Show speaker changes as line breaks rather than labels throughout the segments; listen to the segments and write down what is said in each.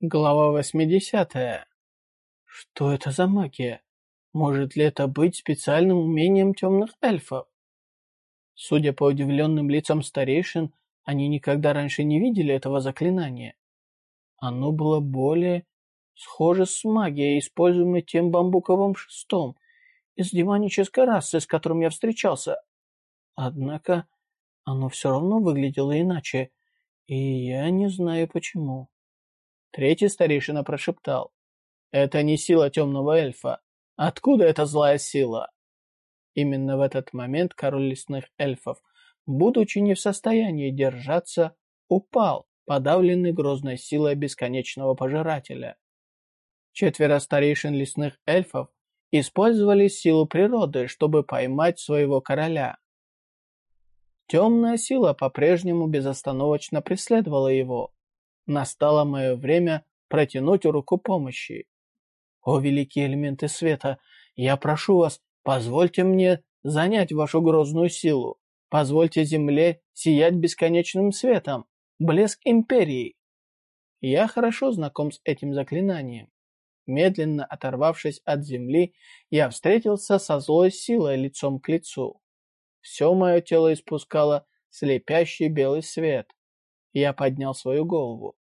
Глава 80. Что это за магия? Может ли это быть специальным умением темных эльфов? Судя по удивленным лицам старейшин, они никогда раньше не видели этого заклинания. Оно было более схоже с магией, используемой тем бамбуковым шестом из демонической расы, с которым я встречался. Однако оно все равно выглядело иначе, и я не знаю почему. Третий старейшина прошептал. «Это не сила темного эльфа. Откуда эта злая сила?» Именно в этот момент король лесных эльфов, будучи не в состоянии держаться, упал, подавленный грозной силой бесконечного пожирателя. Четверо старейшин лесных эльфов использовали силу природы, чтобы поймать своего короля. Темная сила по-прежнему безостановочно преследовала его, Настало мое время протянуть руку помощи. О, великие элементы света, я прошу вас, позвольте мне занять вашу грозную силу. Позвольте земле сиять бесконечным светом. Блеск империи. Я хорошо знаком с этим заклинанием. Медленно оторвавшись от земли, я встретился со злой силой лицом к лицу. Все мое тело испускало слепящий белый свет. Я поднял свою голову.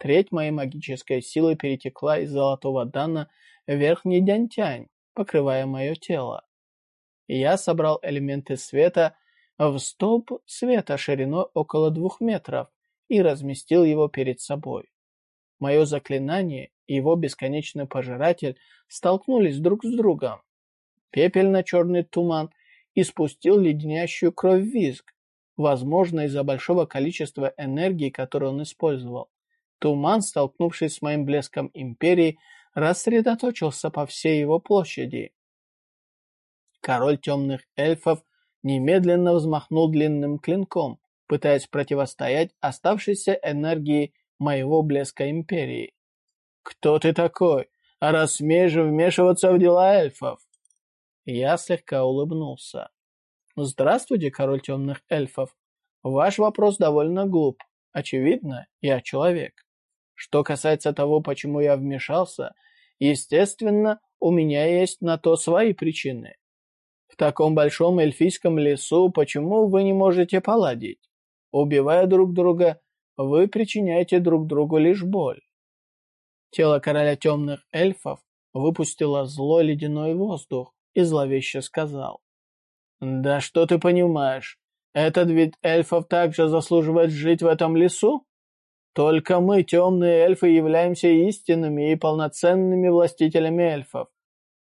Треть моей магической силы перетекла из золотого дана в верхний дянтянь, покрывая мое тело. Я собрал элементы света в столб света шириной около двух метров и разместил его перед собой. Мое заклинание и его бесконечный пожиратель столкнулись друг с другом. Пепельно-черный туман испустил леденящую кровь визг, возможно, из-за большого количества энергии, которую он использовал. Туман, столкнувшись с моим блеском Империи, рассредоточился по всей его площади. Король темных эльфов немедленно взмахнул длинным клинком, пытаясь противостоять оставшейся энергии моего блеска Империи. «Кто ты такой? А раз смеешь вмешиваться в дела эльфов?» Я слегка улыбнулся. «Здравствуйте, король темных эльфов. Ваш вопрос довольно глуп. Очевидно, я человек. Что касается того, почему я вмешался, естественно, у меня есть на то свои причины. В таком большом эльфийском лесу почему вы не можете поладить? Убивая друг друга, вы причиняете друг другу лишь боль. Тело короля темных эльфов выпустило злой ледяной воздух и зловеще сказал. «Да что ты понимаешь? Этот вид эльфов также заслуживает жить в этом лесу? Только мы, темные эльфы, являемся истинными и полноценными властителями эльфов.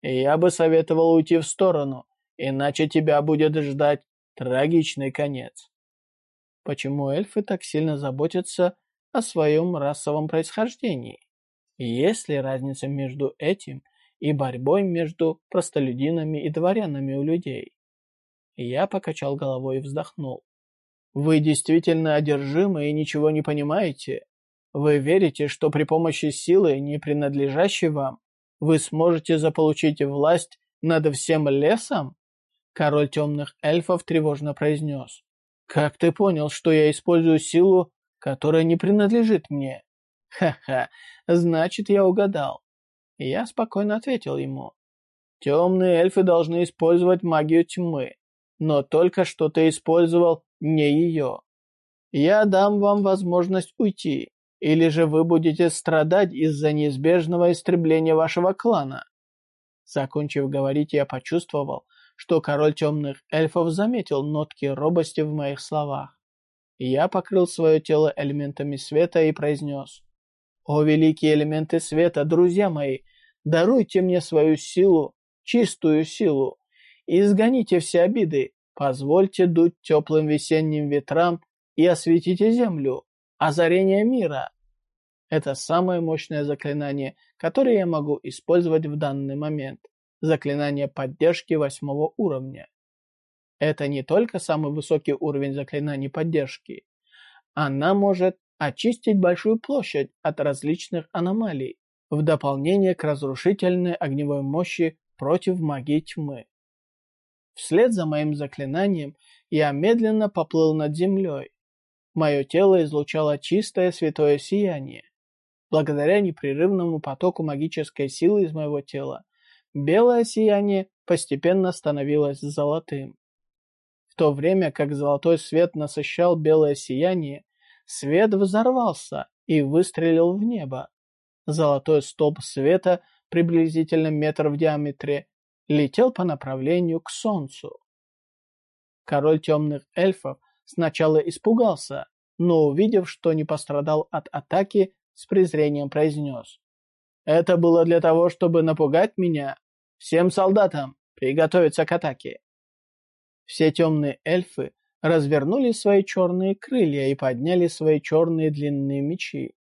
И я бы советовал уйти в сторону, иначе тебя будет ждать трагичный конец. Почему эльфы так сильно заботятся о своем расовом происхождении? Есть ли разница между этим и борьбой между простолюдинами и дворянами у людей? Я покачал головой и вздохнул. Вы действительно одержимы и ничего не понимаете? Вы верите, что при помощи силы, не принадлежащей вам, вы сможете заполучить власть над всем лесом? Король темных эльфов тревожно произнес. Как ты понял, что я использую силу, которая не принадлежит мне? Ха-ха, значит, я угадал. Я спокойно ответил ему. Темные эльфы должны использовать магию тьмы, но только что ты использовал не ее. Я дам вам возможность уйти, или же вы будете страдать из-за неизбежного истребления вашего клана. Закончив говорить, я почувствовал, что король темных эльфов заметил нотки робости в моих словах. Я покрыл свое тело элементами света и произнес. «О, великие элементы света, друзья мои, даруйте мне свою силу, чистую силу, и изгоните все обиды, Позвольте дуть теплым весенним ветрам и осветите землю. Озарение мира. Это самое мощное заклинание, которое я могу использовать в данный момент. Заклинание поддержки восьмого уровня. Это не только самый высокий уровень заклинаний поддержки. Она может очистить большую площадь от различных аномалий, в дополнение к разрушительной огневой мощи против магии тьмы. Вслед за моим заклинанием я медленно поплыл над землей. Мое тело излучало чистое святое сияние. Благодаря непрерывному потоку магической силы из моего тела, белое сияние постепенно становилось золотым. В то время как золотой свет насыщал белое сияние, свет взорвался и выстрелил в небо. Золотой столб света, приблизительно метр в диаметре, летел по направлению к солнцу. Король темных эльфов сначала испугался, но увидев, что не пострадал от атаки, с презрением произнес. «Это было для того, чтобы напугать меня. Всем солдатам приготовиться к атаке». Все темные эльфы развернули свои черные крылья и подняли свои черные длинные мечи.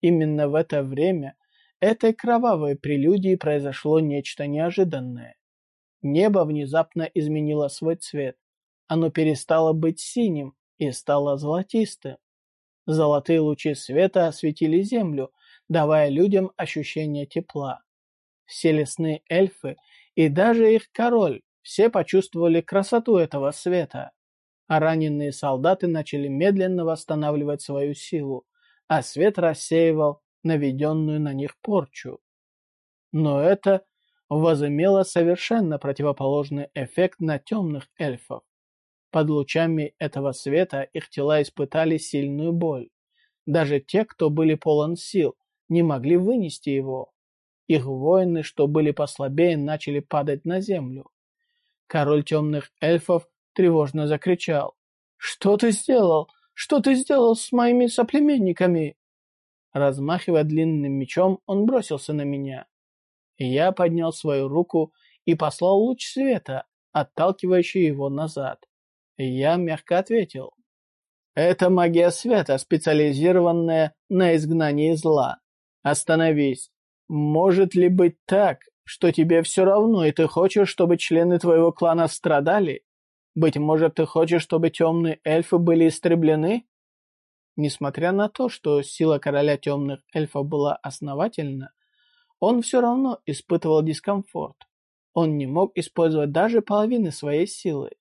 Именно в это время этой кровавой прелюдии произошло нечто неожиданное. Небо внезапно изменило свой цвет. Оно перестало быть синим и стало золотистым. Золотые лучи света осветили землю, давая людям ощущение тепла. Все лесные эльфы и даже их король все почувствовали красоту этого света. А раненые солдаты начали медленно восстанавливать свою силу, а свет рассеивал наведенную на них порчу. Но это возымело совершенно противоположный эффект на темных эльфов. Под лучами этого света их тела испытали сильную боль. Даже те, кто были полон сил, не могли вынести его. Их воины, что были послабее, начали падать на землю. Король темных эльфов тревожно закричал. «Что ты сделал? Что ты сделал с моими соплеменниками?» Размахивая длинным мечом, он бросился на меня. Я поднял свою руку и послал луч света, отталкивающий его назад. Я мягко ответил. Это магия света, специализированная на изгнании зла. Остановись. Может ли быть так, что тебе все равно, и ты хочешь, чтобы члены твоего клана страдали? Быть может, ты хочешь, чтобы темные эльфы были истреблены? Несмотря на то, что сила короля темных эльфов была основательна, он все равно испытывал дискомфорт. Он не мог использовать даже половины своей силы.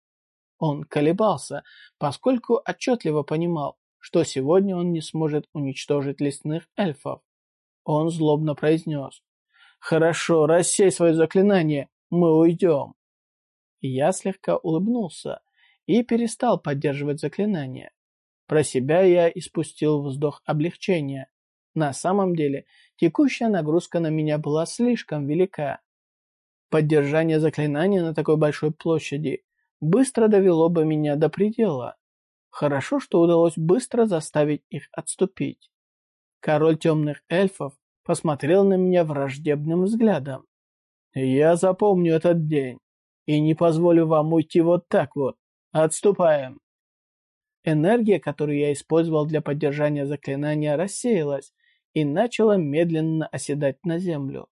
Он колебался, поскольку отчетливо понимал, что сегодня он не сможет уничтожить лесных эльфов. Он злобно произнес. «Хорошо, рассей свое заклинание, мы уйдем». Я слегка улыбнулся и перестал поддерживать заклинание. Про себя я испустил вздох облегчения. На самом деле, текущая нагрузка на меня была слишком велика. Поддержание заклинания на такой большой площади быстро довело бы меня до предела. Хорошо, что удалось быстро заставить их отступить. Король темных эльфов посмотрел на меня враждебным взглядом. «Я запомню этот день и не позволю вам уйти вот так вот. Отступаем!» Энергия, которую я использовал для поддержания заклинания, рассеялась, и начала медленно оседать на землю.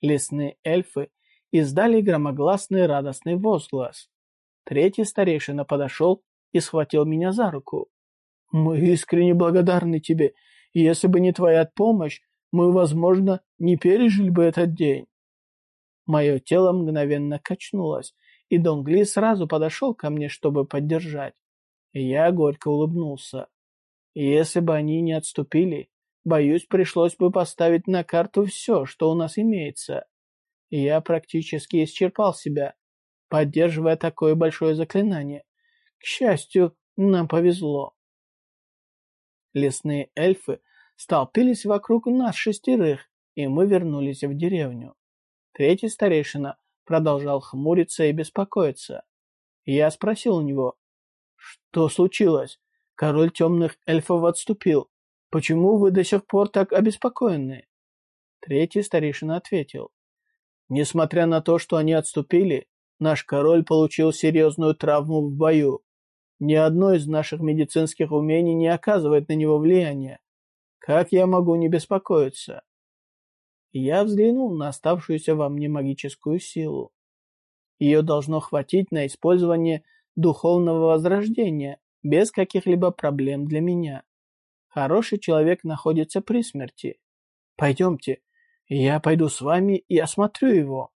Лесные эльфы издали громогласный радостный возглас. Третий старейшина подошел и схватил меня за руку. «Мы искренне благодарны тебе. Если бы не твоя помощь, мы, возможно, не пережили бы этот день». Мое тело мгновенно качнулось, и Донгли сразу подошел ко мне, чтобы поддержать. Я горько улыбнулся. Если бы они не отступили, Боюсь, пришлось бы поставить на карту все, что у нас имеется. Я практически исчерпал себя, поддерживая такое большое заклинание. К счастью, нам повезло. Лесные эльфы столпились вокруг нас шестерых, и мы вернулись в деревню. Третий старейшина продолжал хмуриться и беспокоиться. Я спросил у него, что случилось? Король темных эльфов отступил. Почему вы до сих пор так обеспокоены?» Третий старейшина ответил. «Несмотря на то, что они отступили, наш король получил серьезную травму в бою. Ни одно из наших медицинских умений не оказывает на него влияния. Как я могу не беспокоиться?» Я взглянул на оставшуюся во мне магическую силу. Ее должно хватить на использование духовного возрождения без каких-либо проблем для меня. Хороший человек находится при смерти. Пойдемте, я пойду с вами и осмотрю его.